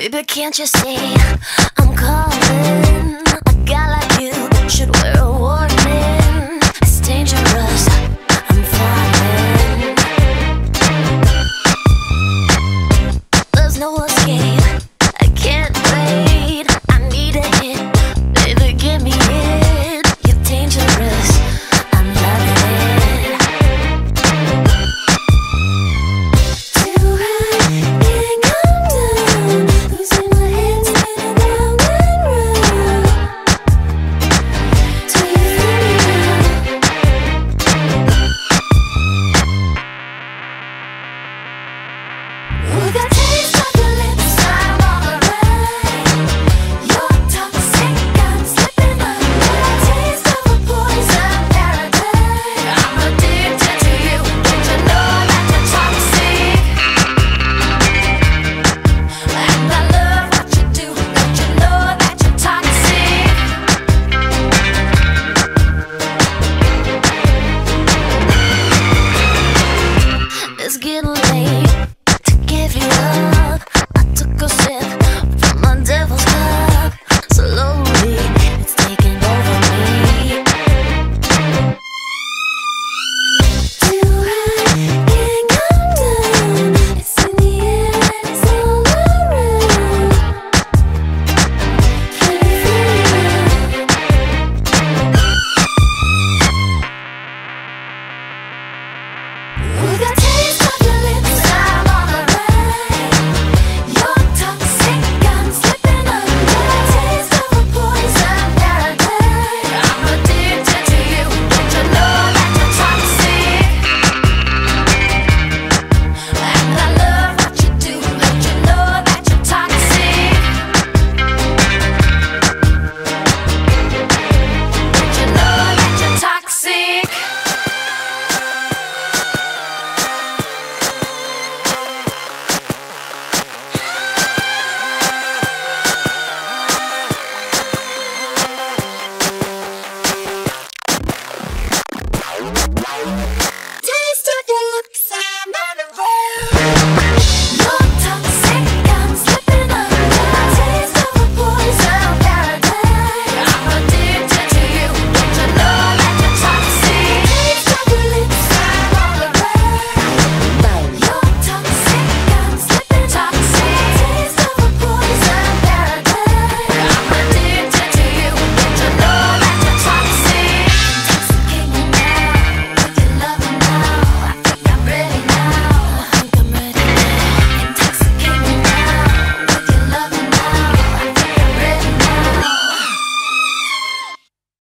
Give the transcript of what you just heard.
Baby, can't you see I'm calling?